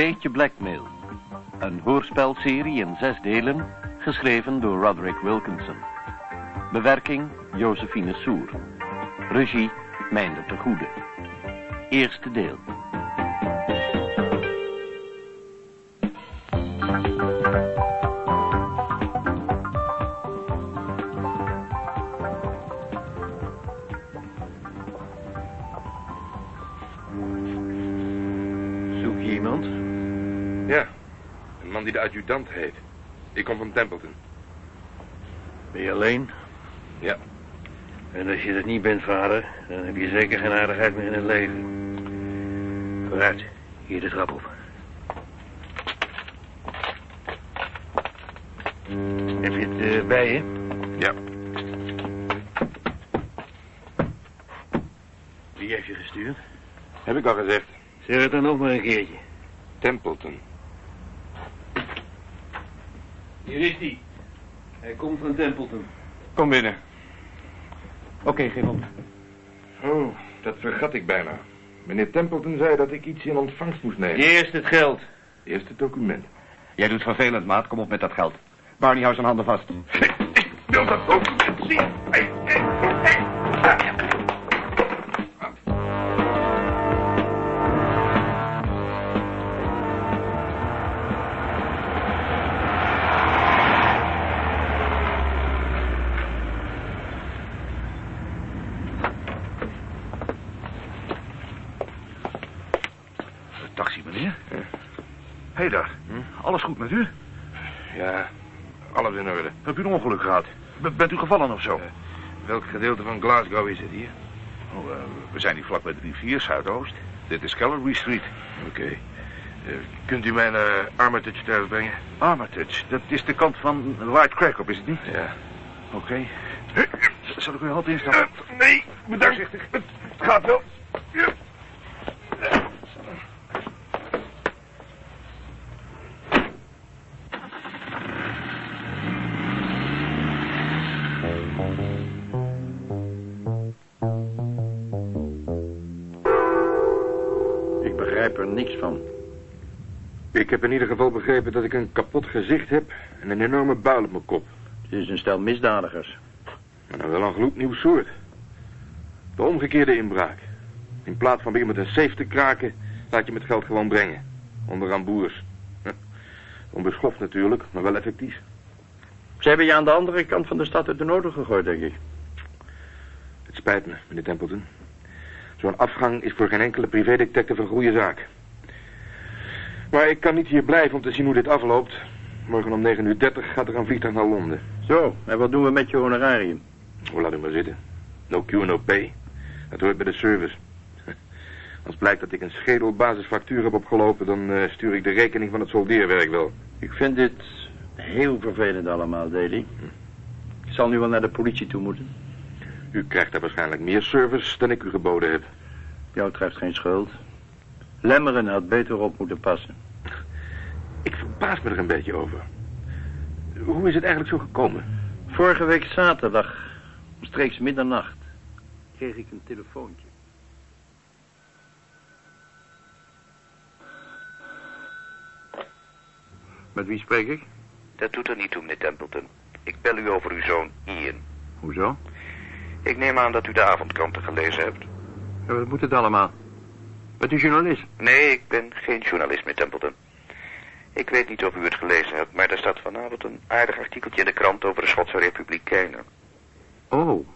Beetje blackmail. Een hoorspelserie in zes delen, geschreven door Roderick Wilkinson. Bewerking Josephine Soer. Regie Meijnder de Goede. Eerste deel. Zoek iemand? Ja, een man die de adjudant heet. Ik kom van Templeton. Ben je alleen? Ja. En als je dat niet bent, vader, dan heb je zeker geen aardigheid meer in het leven. Vooruit, hier de trap op. Heb je het eh, bij je? Ja. Wie heeft je gestuurd? Heb ik al gezegd. Zeg het dan nog maar een keertje. Templeton. Hier is hij. Hij komt van Templeton. Kom binnen. Oké, geef op. Oh, dat vergat ik bijna. Meneer Templeton zei dat ik iets in ontvangst moest nemen. Eerst het geld. Eerst het document. Jij doet vervelend, maat. Kom op met dat geld. Barney, hou zijn handen vast. Ik wil dat document zien. U een ongeluk gehad? B- bent u gevallen of zo? Welk gedeelte van Glasgow is het hier? Oh, eh, we zijn hier vlak bij de rivier, Zuidoost. Dit is Callery Street. Oké. Eh, kunt u mij naar Armitage thuis brengen? Armitage, dat is de kant van White Crack op, is het niet? Ja. Oké. Zal ik uw hand instappen? Eh, nee, bedankt. Het gaat wel. Ik heb in ieder geval begrepen dat ik een kapot gezicht heb en een enorme buil op mijn kop. Het is een stel misdadigers. Maar dan wel een gloednieuw soort. De omgekeerde inbraak. In plaats van weer met een safe te kraken, laat je met geld gewoon brengen. Onder boers. Onbeschoft natuurlijk, maar wel effectief. Ze hebben je aan de andere kant van de stad uit de noden gegooid, denk ik. Het spijt me, meneer Templeton. Zo'n afgang is voor geen enkele privédetective een goede zaak. Maar ik kan niet hier blijven om te zien hoe dit afloopt. Morgen om 9.30 uur gaat er een vliegtuig naar Londen. Zo, en wat doen we met je honorarium? Oh, laat u maar zitten. No Q, no pay. Dat hoort bij de service. Als blijkt dat ik een schedelbasisfactuur heb opgelopen... dan eh, stuur ik de rekening van het soldeerwerk wel. Ik vind dit heel vervelend allemaal, Daly. Ik zal nu wel naar de politie toe moeten. U krijgt daar waarschijnlijk meer service dan ik u geboden heb. Jou treft geen schuld. Lemmeren had beter op moeten passen. Ik verbaas me er een beetje over. Hoe is het eigenlijk zo gekomen? Vorige week zaterdag, omstreeks middernacht, kreeg ik een telefoontje. Met wie spreek ik? Dat doet er niet toe, meneer Templeton. Ik bel u over uw zoon Ian. Hoezo? Ik neem aan dat u de avondkranten gelezen hebt. Ja, wat moet het allemaal? Bent u journalist? Nee, ik ben geen journalist, meneer Templeton. Ik weet niet of u het gelezen hebt, maar er staat vanavond een aardig artikeltje in de krant over de Schotse Republikeinen. Oh,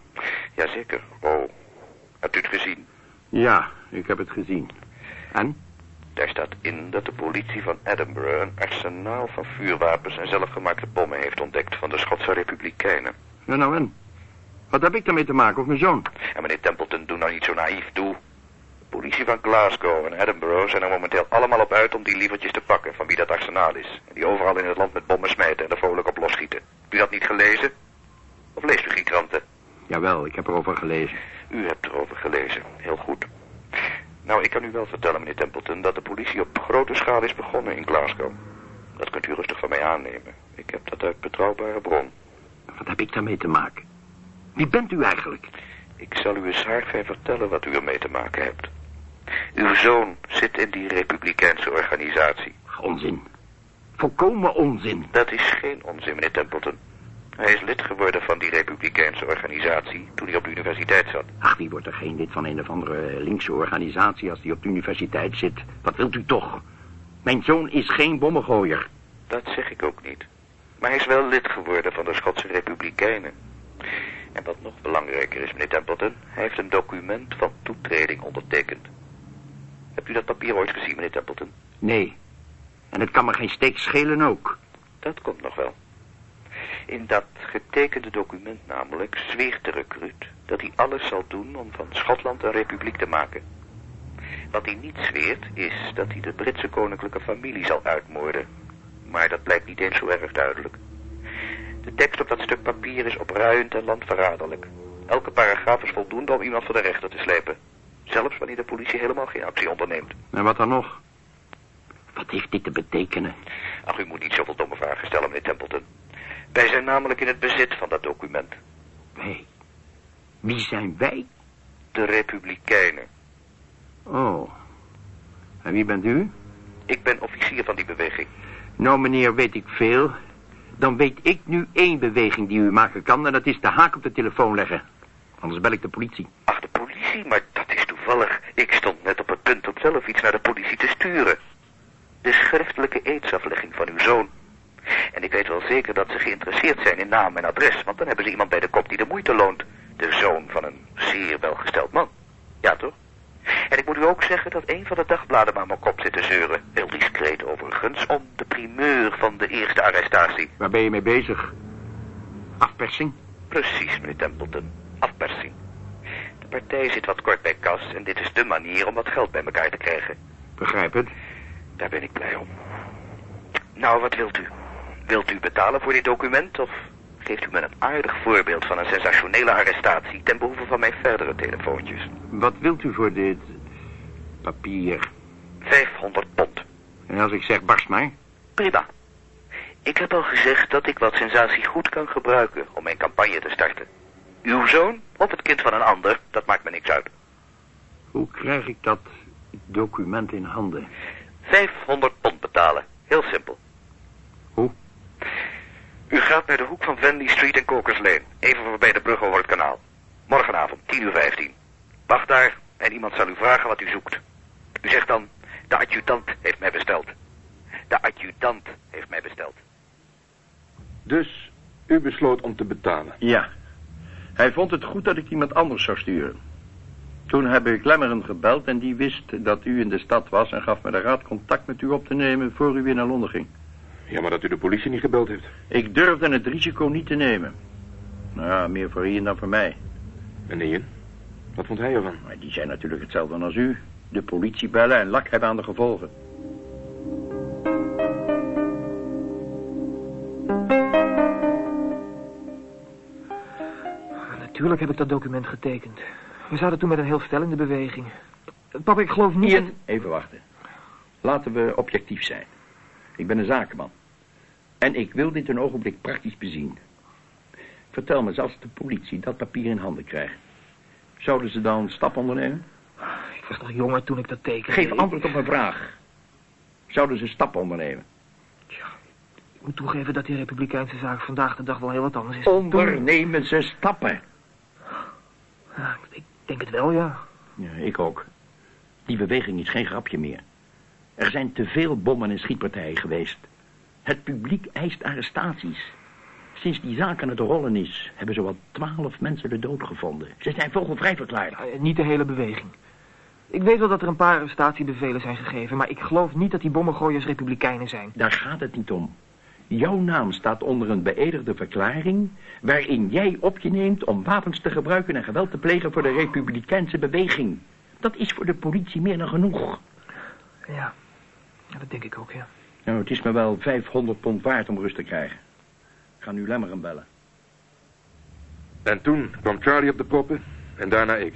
Jazeker. Oh, hebt u het gezien? ja, ik heb het gezien. En? Daar staat in dat de politie van Edinburgh een arsenaal van vuurwapens en zelfgemaakte bommen heeft ontdekt van de Schotse Republikeinen. Ja, nou en? Wat heb ik daarmee te maken, of mijn zoon? En meneer Templeton, doe nou niet zo naïef, doe. De politie van Glasgow en Edinburgh zijn er momenteel allemaal op uit om die lievertjes te pakken van wie dat arsenaal is. En die overal in het land met bommen smijten en er vrolijk op losschieten. Hebt u dat niet gelezen? Of leest u geen kranten? Jawel, ik heb erover gelezen. U hebt erover gelezen. Heel goed. Nou, ik kan u wel vertellen, meneer Templeton, dat de politie op grote schaal is begonnen in Glasgow. Dat kunt u rustig van mij aannemen. Ik heb dat uit betrouwbare bron. Wat heb ik daarmee te maken? Wie bent u eigenlijk? Ik zal u eens vertellen wat u ermee te maken hebt. Uw zoon zit in die republikeinse organisatie. Onzin. Volkomen onzin. Dat is geen onzin, meneer Templeton. Hij is lid geworden van die republikeinse organisatie toen hij op de universiteit zat. Ach, wie wordt er geen lid van een of andere linkse organisatie als hij op de universiteit zit? Wat wilt u toch? Mijn zoon is geen bommengooier. Dat zeg ik ook niet. Maar hij is wel lid geworden van de Schotse Republikeinen. En wat nog belangrijker is, meneer Templeton, hij heeft een document van toetreding ondertekend. Hebt u dat papier ooit gezien, meneer Templeton? Nee. En het kan me geen steek schelen ook. Dat komt nog wel. In dat getekende document namelijk zweert de recruut dat hij alles zal doen om van Schotland een republiek te maken. Wat hij niet zweert is dat hij de Britse koninklijke familie zal uitmoorden. Maar dat blijkt niet eens zo erg duidelijk. De tekst op dat stuk papier is opruiend en landverraderlijk. Elke paragraaf is voldoende om iemand voor de rechter te slepen. Zelfs wanneer de politie helemaal geen actie onderneemt. En wat dan nog? Wat heeft dit te betekenen? Ach, u moet niet zoveel domme vragen stellen, meneer Templeton. Wij zijn namelijk in het bezit van dat document. Wij? Wie zijn wij? De Republikeinen. Oh. En wie bent u? Ik ben officier van die beweging. Nou, meneer, weet ik veel. Dan weet ik nu één beweging die u maken kan... en dat is de haak op de telefoon leggen. Anders bel ik de politie. Ach, de politie? Maar. Ik stond net op het punt om zelf iets naar de politie te sturen. De schriftelijke eedsaflegging van uw zoon. En ik weet wel zeker dat ze geïnteresseerd zijn in naam en adres... want dan hebben ze iemand bij de kop die de moeite loont. De zoon van een zeer welgesteld man. Ja, toch? En ik moet u ook zeggen dat een van de dagbladen maar mijn kop zit te zeuren. Heel discreet overigens, om de primeur van de eerste arrestatie. Waar ben je mee bezig? Afpersing? Precies, meneer Templeton. Afpersing. Partij zit wat kort bij kas en dit is de manier om wat geld bij elkaar te krijgen. Begrijp het. Daar ben ik blij om. Nou, wat wilt u? Wilt u betalen voor dit document of geeft u me een aardig voorbeeld van een sensationele arrestatie ten behoeve van mijn verdere telefoontjes? Wat wilt u voor dit papier? 500 pond. En als ik zeg barst maar? Prima. Ik heb al gezegd dat ik wat sensatie goed kan gebruiken om mijn campagne te starten. Uw zoon of het kind van een ander, dat maakt me niks uit. Hoe krijg ik dat document in handen? 500 pond betalen. Heel simpel. Hoe? U gaat naar de hoek van Venley Street en Cokers Lane. Even voorbij de brug over het kanaal. Morgenavond, 10 uur 15. Wacht daar en iemand zal u vragen wat u zoekt. U zegt dan, de adjutant heeft mij besteld. De adjutant heeft mij besteld. Dus u besloot om te betalen. Ja. Hij vond het goed dat ik iemand anders zou sturen. Toen heb ik Lemmeren gebeld en die wist dat u in de stad was... en gaf me de raad contact met u op te nemen voor u weer naar Londen ging. Jammer dat u de politie niet gebeld heeft. Ik durfde het risico niet te nemen. Nou ja, meer voor Ian dan voor mij. En Ian? Wat vond hij ervan? Maar die zijn natuurlijk hetzelfde als u. De politie bellen en lak hebben aan de gevolgen. Natuurlijk heb ik dat document getekend. We zaten toen met een heel stel in de beweging. Papa, ik geloof niet... Ian, even wachten. Laten we objectief zijn. Ik ben een zakenman. En ik wil dit een ogenblik praktisch bezien. Vertel me, als de politie dat papier in handen krijgt... zouden ze dan stap ondernemen? Ik was nog jonger toen ik dat tekende. Geef antwoord op mijn vraag. Zouden ze stappen ondernemen? Ik moet toegeven dat die republikeinse zaak vandaag de dag wel heel wat anders is. Ondernemen ze stappen? Ja, ik denk het wel, ja. Ja, ik ook. Die beweging is geen grapje meer. Er zijn te veel bommen en schietpartijen geweest. Het publiek eist arrestaties. Sinds die zaak aan het rollen is, hebben zowat twaalf mensen de dood gevonden. Ze zijn vogelvrij verklaard. Ja, Niet de hele beweging. Ik weet wel dat er een paar arrestatiebevelen zijn gegeven, maar ik geloof niet dat die bommengooiers republikeinen zijn. Daar gaat het niet om. Jouw naam staat onder een beëdigde verklaring... waarin jij op je neemt om wapens te gebruiken en geweld te plegen voor de republikeinse beweging. Dat is voor de politie meer dan genoeg. Ja, ja dat denk ik ook, ja. Nou, het is me wel 500 pond waard om rust te krijgen. Ik ga nu Lemmeren bellen. En toen kwam Charlie op de proppen en daarna ik.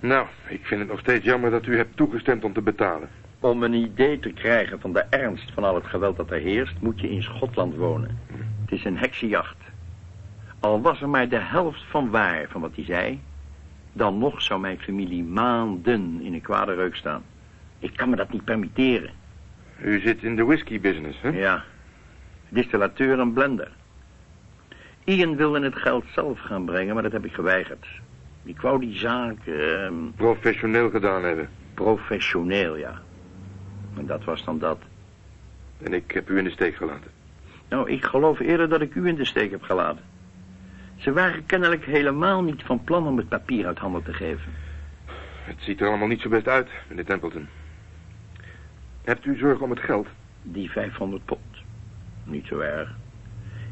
Nou, ik vind het nog steeds jammer dat u hebt toegestemd om te betalen. Om een idee te krijgen van de ernst van al het geweld dat er heerst... moet je in Schotland wonen. Het is een heksenjacht. Al was er maar de helft van waar van wat hij zei... Dan nog zou mijn familie maanden in een kwade reuk staan. Ik kan me dat niet permitteren. U zit in de whisky business, hè? Ja, distillateur en blender. Ian wilde het geld zelf gaan brengen, maar dat heb ik geweigerd. Ik wou die zaak ehm, Professioneel gedaan hebben. professioneel, ja. En dat was dan dat. En ik heb u in de steek gelaten. Nou, ik geloof eerder dat ik u in de steek heb gelaten. Ze waren kennelijk helemaal niet van plan om het papier uit handen te geven. Het ziet er allemaal niet zo best uit, meneer Templeton. Hebt u zorgen om het geld? Die 500 pond. Niet zo erg.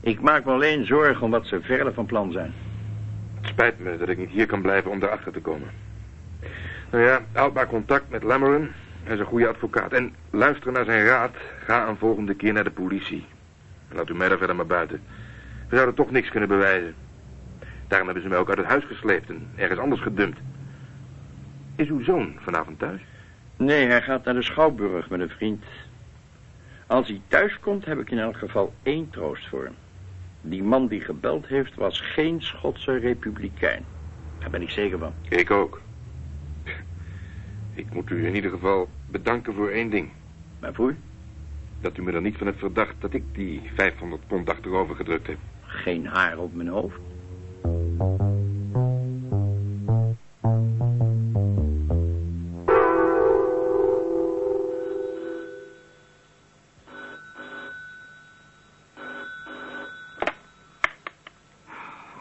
Ik maak me alleen zorgen om wat ze verder van plan zijn. Het spijt me dat ik niet hier kan blijven om daarachter te komen. Nou ja, houd maar contact met Lameron. Hij is een goede advocaat. En luister naar zijn raad. Ga een volgende keer naar de politie. En laat u mij daar verder maar buiten. We zouden toch niks kunnen bewijzen. Daarom hebben ze mij ook uit het huis gesleept en ergens anders gedumpt. Is uw zoon vanavond thuis? Nee, hij gaat naar de Schouwburg met een vriend. Als hij thuis komt, heb ik in elk geval één troost voor hem. Die man die gebeld heeft, was geen Schotse republikein. Daar ben ik zeker van. Ik ook. Ik moet u in ieder geval bedanken voor één ding. Waarvoor? Dat u me er niet van hebt verdacht dat ik die 500 pond achterover gedrukt heb. Geen haar op mijn hoofd.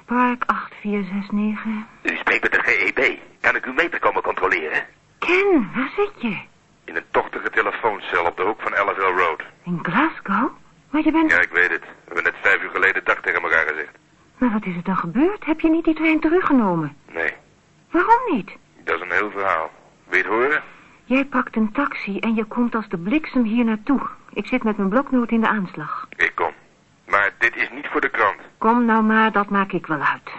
Park 8469. U spreekt met de GEB. Kan ik uw meter komen controleren? Ken, waar zit je? In een tochtige telefooncel op de hoek van Ellisville Road. In Glasgow? Maar je bent... Ja, ik weet het. We hebben net vijf uur geleden dag tegen elkaar gezegd. Maar wat is er dan gebeurd? Heb je niet die trein teruggenomen? Nee, Waarom niet? dat is een heel verhaal. Wil je het horen? Jij pakt een taxi en je komt als de bliksem hier naartoe. Ik zit met mijn bloknoot in de aanslag. Ik kom. Maar dit is niet voor de krant. Kom nou maar, dat maak ik wel uit.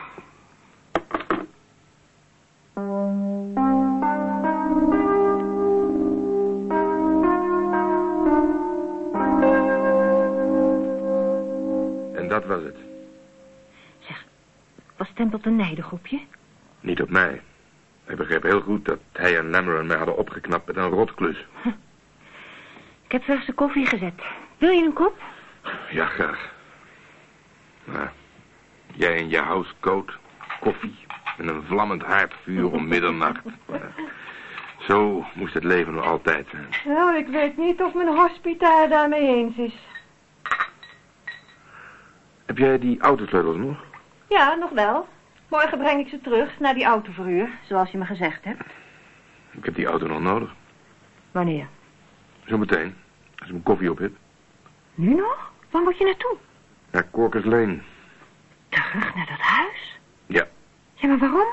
Dat was het. Zeg, was Templeton nijdig op je? Niet op mij. Ik begreep heel goed dat hij en Lameron mij hadden opgeknapt met een rotklus. Ik heb verse koffie gezet. Wil je een kop? Ja, graag. Maar jij in je housecoat, koffie en een vlammend haardvuur om middernacht. Zo moest het leven nog altijd zijn. Nou, ik weet niet of mijn hospita het daarmee eens is. Heb jij die autosleutels nog? Ja, nog wel. Morgen breng ik ze terug naar die autoverhuur, zoals je me gezegd hebt. Ik heb die auto nog nodig. Wanneer? Zometeen, als ik mijn koffie op heb. Nu nog? Waar moet je naartoe? Naar Corkers Lane. Terug naar dat huis? Ja. Ja, maar waarom?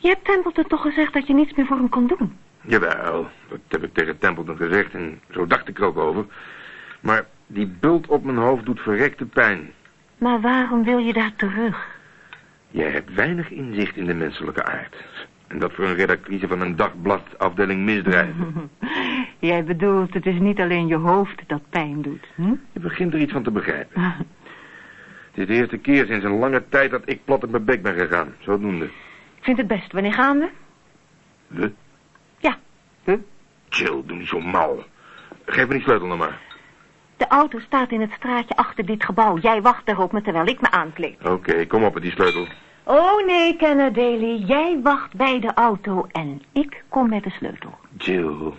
Je hebt Templeton toch gezegd dat je niets meer voor hem kon doen? Jawel, dat heb ik tegen Templeton gezegd en zo dacht ik er ook over. Maar die bult op mijn hoofd doet verrekte pijn. Maar waarom wil je daar terug? Jij hebt weinig inzicht in de menselijke aard. En dat voor een redactrice van een dagblad afdeling misdrijven. Jij bedoelt, het is niet alleen je hoofd dat pijn doet, hm? Je begint er iets van te begrijpen. Het is de eerste keer sinds een lange tijd dat ik plat op mijn bek ben gegaan. Zodoende. Ik vind het best. Wanneer gaan we? We? Ja, we. Chill, doe niet zo mal. Geef me die sleutel nog maar. De auto staat in het straatje achter dit gebouw. Jij wacht daarop me terwijl ik me aankleed. Oké, kom op met die sleutel. Oh nee, Kenner Daly. Jij wacht bij de auto en ik kom met de sleutel. Jill.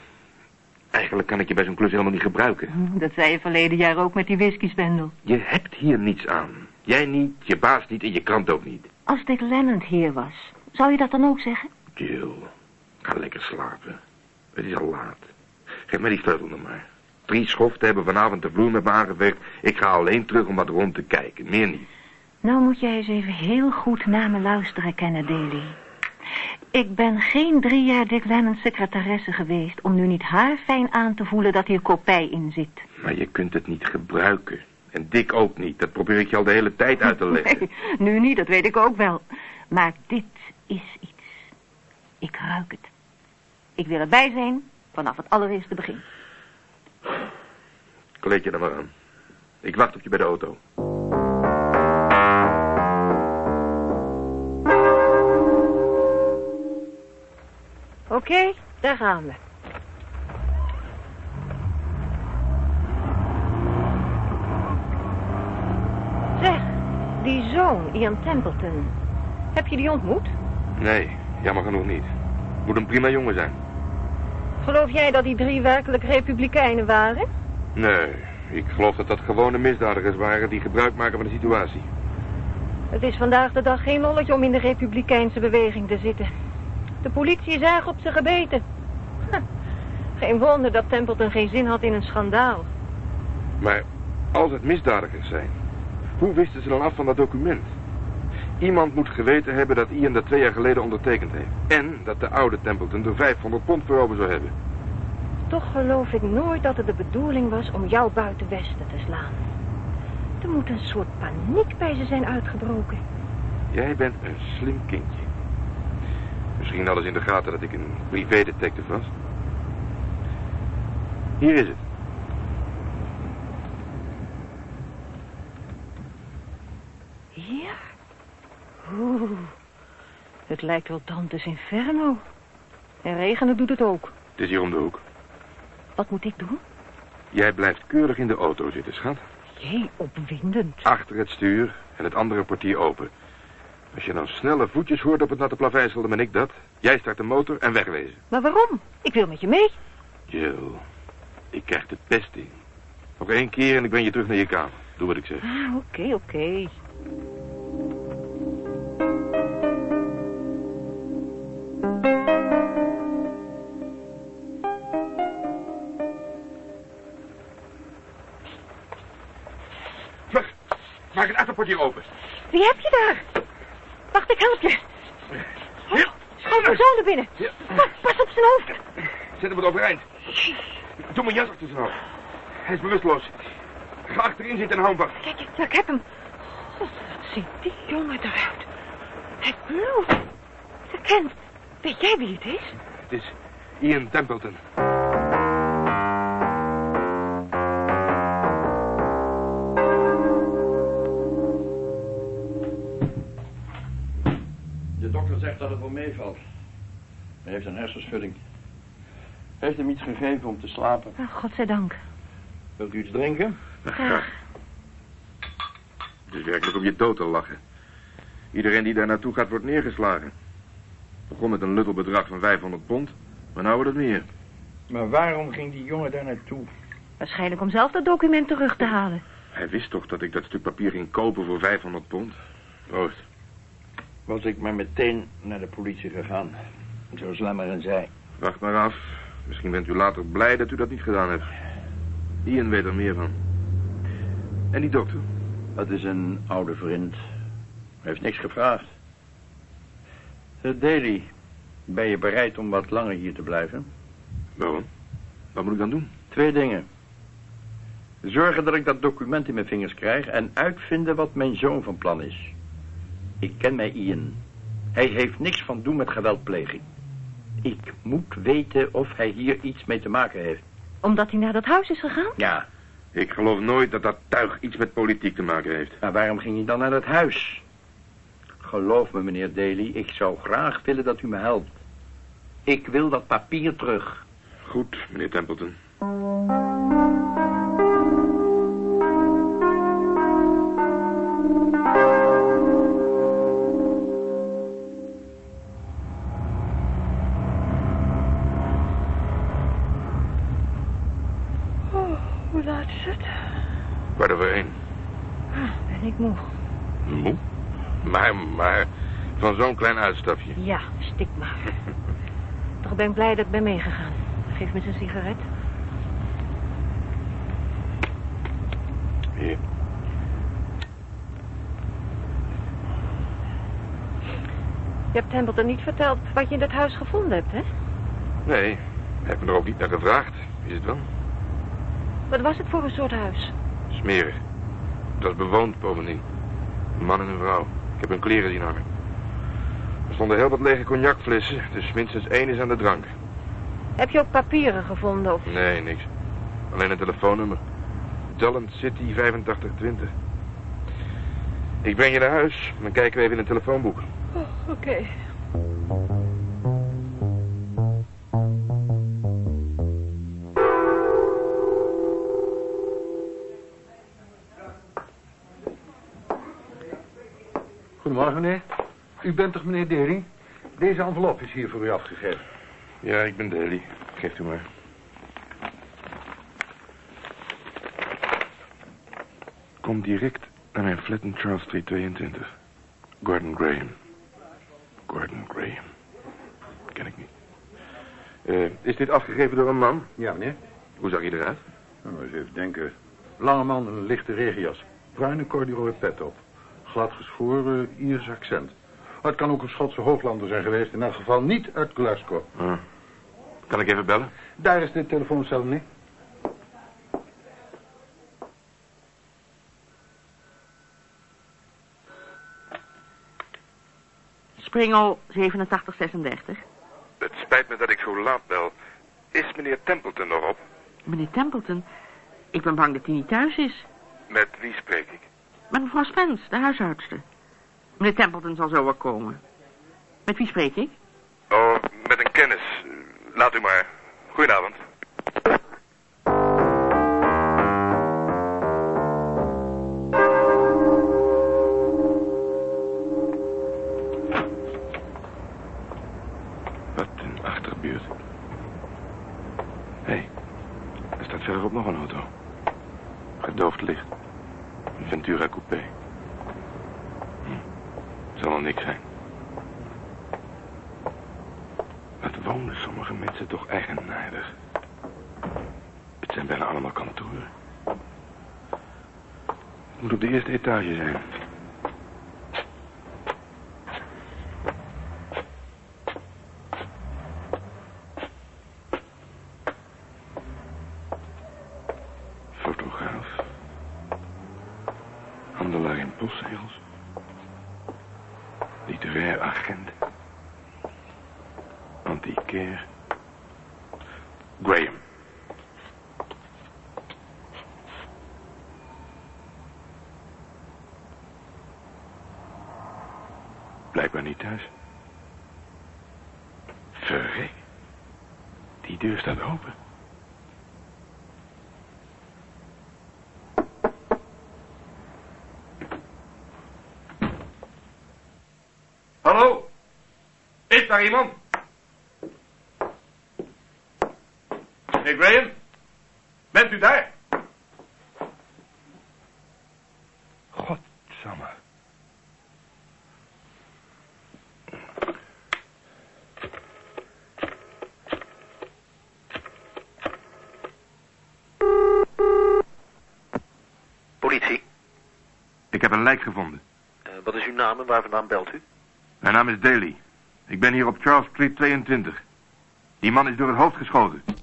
Eigenlijk kan ik je bij zo'n klus helemaal niet gebruiken. Hm, Dat zei je verleden jaar ook met die whisky-spendel. Je hebt hier niets aan. Jij niet, je baas niet en je krant ook niet. Als Dick Lennant hier was, zou je dat dan ook zeggen? Jill, ga lekker slapen. Het is al laat. Geef mij die sleutel nog maar. Drie schoften hebben vanavond de vloer met me aangeveegd. Ik ga alleen terug om wat rond te kijken, meer niet. Nou moet jij eens even heel goed naar me luisteren, Kenner Daly. Ik ben geen drie jaar Dick Lennon's secretaresse geweest... om nu niet haar fijn aan te voelen dat hier kopij in zit. Maar je kunt het niet gebruiken. En Dick ook niet. Dat probeer ik je al de hele tijd uit te leggen. Nee, nu niet, dat weet ik ook wel. Maar dit is iets. Ik ruik het. Ik wil erbij zijn vanaf het allereerste begin. Kleed je er maar aan. Ik wacht op je bij de auto. Oké, daar gaan we. Zeg, die zoon, Ian Templeton. Heb je die ontmoet? Nee, jammer genoeg niet. Moet een prima jongen zijn. Geloof jij dat die drie werkelijk republikeinen waren? Nee, ik geloof dat dat gewone misdadigers waren die gebruik maken van de situatie. Het is vandaag de dag geen lolletje om in de republikeinse beweging te zitten. De politie is erg op zijn gebeten. Geen wonder dat Templeton geen zin had in een schandaal. Maar als het misdadigers zijn, hoe wisten ze dan af van dat document? Iemand moet geweten hebben dat Ian dat twee jaar geleden ondertekend heeft. En dat de oude Templeton er 500 pond voor over zou hebben. Toch geloof ik nooit dat het de bedoeling was om jou buiten Westen te slaan. Er moet een soort paniek bij ze zijn uitgebroken. Jij bent een slim kindje. Misschien alles in de gaten dat ik een privédetective was. Hier is het. Hier? Oeh, het lijkt wel Dante's Inferno. En regenen doet het ook. Het is hier om de hoek. Wat moet ik doen? Jij blijft keurig in de auto zitten, schat. Jee, opwindend. Achter het stuur en het andere portier open. Als je dan snelle voetjes hoort op het natte plaveisel, dan ben ik dat. Jij start de motor en wegwezen. Maar waarom? Ik wil met je mee. Jill, ik krijg de pest in. Nog één keer en ik ben je terug naar je kamer. Doe wat ik zeg. Ah, oké, oké. Vlug, achterportier open. Wie heb je daar? Wacht, ik help je. Oh, schoof mijn zoon naar binnen. Ja. Pas, pas op zijn hoofd. Zet hem wat overeind. Doe mijn jas achter zijn hoofd. Hij is bewusteloos. Ga achterin zitten en hou hem vast. Kijk, ja, ik heb hem. God, wat ziet die jongen eruit. Het bloed. Gekend. Weet jij wie het is? Het is Ian Templeton. Dokter zegt dat het wel meevalt. Hij heeft een hersenschudding. Hij heeft hem iets gegeven om te slapen. Oh, godzijdank. Wilt u iets drinken? Graag. Het is werkelijk om je dood te lachen. Iedereen die daar naartoe gaat, wordt neergeslagen. Begon met een luttelbedrag van 500 pond, maar nou wordt het meer. Maar waarom ging die jongen daar naartoe? Waarschijnlijk om zelf dat document terug te halen. Hij wist toch dat ik dat stuk papier ging kopen voor 500 pond? Proost. Was ik maar meteen naar de politie gegaan. Zoals Lemmer zei. Wacht maar af. Misschien bent u later blij dat u dat niet gedaan hebt. Ian weet er meer van. En die dokter? Dat is een oude vriend. Hij heeft niks gevraagd. Uh, Daly, ben je bereid om wat langer hier te blijven? Waarom? Wat moet ik dan doen? Twee dingen. Zorgen dat ik dat document in mijn vingers krijg en uitvinden wat mijn zoon van plan is. Ik ken mij Ian. Hij heeft niks van doen met geweldpleging. Ik moet weten of hij hier iets mee te maken heeft. Omdat hij naar dat huis is gegaan? Ja, Ik geloof nooit dat dat tuig iets met politiek te maken heeft. maar waarom ging hij dan naar dat huis? Geloof me, meneer Daly, ik zou graag willen dat u me helpt. Ik wil dat papier terug. Goed, meneer Templeton. Van zo'n klein uitstapje. Ja, stik maar. Toch ben ik blij dat ik ben meegegaan. Geef me eens een sigaret. Hier. Je hebt Templeton niet verteld wat je in dat huis gevonden hebt, hè? Nee, hij heeft me er ook niet naar gevraagd. Is het wel? Wat was het voor een soort huis? Smerig. Het was bewoond bovendien. Een man en een vrouw. Ik heb hun kleren zien hangen. Er stonden heel wat lege cognacflessen, dus minstens één is aan de drank. Heb je ook papieren gevonden of... Nee, niks. Alleen een telefoonnummer. Talent City 8520. Ik breng je naar huis, dan kijken we even in het telefoonboek. Oh, oké. U bent toch meneer Dering? Deze envelop is hier voor u afgegeven. Ja, ik ben Daly. Geeft u maar. Kom direct naar mijn flat in Charles Street 22. Gordon Graham. Gordon Graham. Ken ik niet. Eh, is dit afgegeven door een man? Ja, meneer. Hoe zag hij eruit? Nou, eens even denken. Lange man, een lichte regenjas. Bruine corduroy pet op. Glad geschoren, Iers accent. Maar het kan ook een Schotse hooglander zijn geweest. In elk geval niet uit Glasgow. Ah. Kan ik even bellen? Daar is de telefooncel, meneer. Springel 8736. Het spijt me dat ik zo laat bel. Is meneer Templeton nog op? Meneer Templeton, ik ben bang dat hij niet thuis is. Met wie spreek ik? Met mevrouw Spence, de huishoudster. Meneer Templeton zal zo wel komen. Met wie spreek ik? Oh, met een kennis. Laat u maar. Goedenavond. Bijna allemaal kantoren. Het moet op de eerste etage zijn. Deur staat open. Hallo? Is daar iemand? Meneer Graham? Bent u daar? Godsamme. Politie, Ik heb een lijk gevonden. eh, wat is uw naam en waar vandaan belt u? Mijn naam is Daly. Ik ben hier op Charles Street 22. Die man is door het hoofd geschoten.